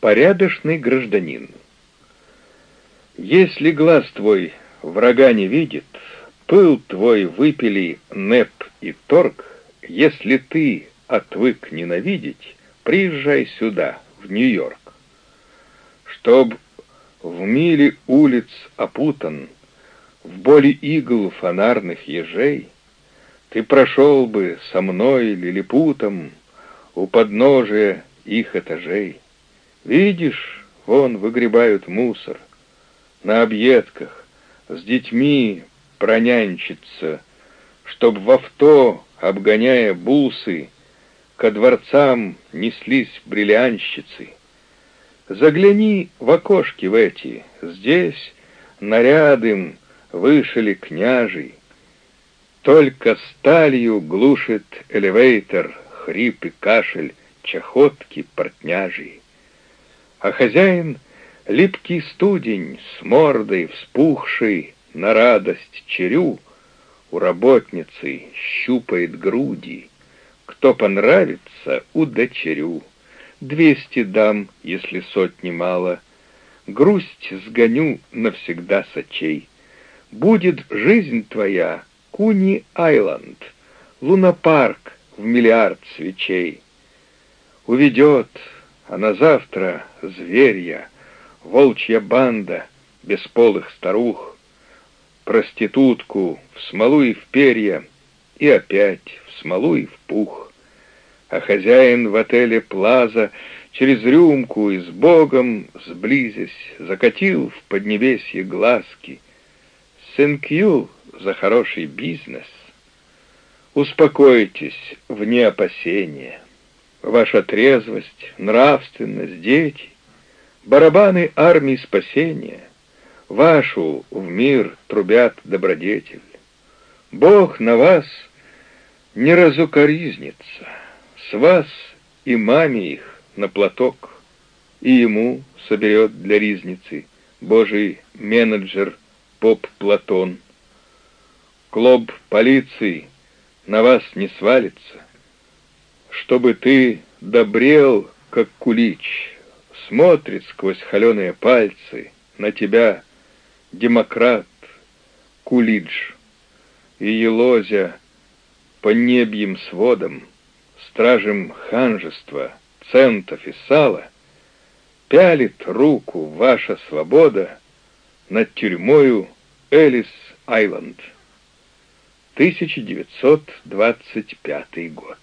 Порядочный гражданин. Если глаз твой врага не видит, пыл твой выпили НЭП и торг, если ты отвык ненавидеть, приезжай сюда, в Нью-Йорк. Чтоб в миле улиц опутан, в боли игл фонарных ежей, Ты прошел бы со мной лилипутом У подножия их этажей. Видишь, вон выгребают мусор, На объедках с детьми пронянчиться, Чтоб в авто, обгоняя бусы, Ко дворцам неслись бриллианщицы. Загляни в окошки в эти, здесь нарядым вышили княжий. Только сталью глушит элевейтор, хрип и кашель, чахотки портняжий. А хозяин — липкий студень с мордой вспухший на радость черю, у работницы щупает груди. Кто понравится, удочерю. Двести дам, если сотни мало. Грусть сгоню навсегда с очей. Будет жизнь твоя Куни-Айленд, лунопарк в миллиард свечей. Уведет, а на завтра зверья, волчья банда бесполых старух, проститутку в смолу и в перья, и опять в смолу и в пух. А хозяин в отеле Плаза через рюмку и с Богом, сблизясь, закатил в поднебесье глазки — Сенкью за хороший бизнес. Успокойтесь вне опасения. Ваша трезвость, нравственность, дети, барабаны армии спасения, вашу в мир трубят добродетель. Бог на вас не разукоризнится, с вас и маме их на платок, и ему соберет для ризницы Божий менеджер поп Платон. Клоб полиции на вас не свалится, чтобы ты добрел, как кулич, смотрит сквозь холеные пальцы на тебя демократ Кулидж и елозя по небьим сводам, стражем ханжества, центов и сала, пялит руку ваша свобода над тюрьмою Элис-Айленд. 1925 год.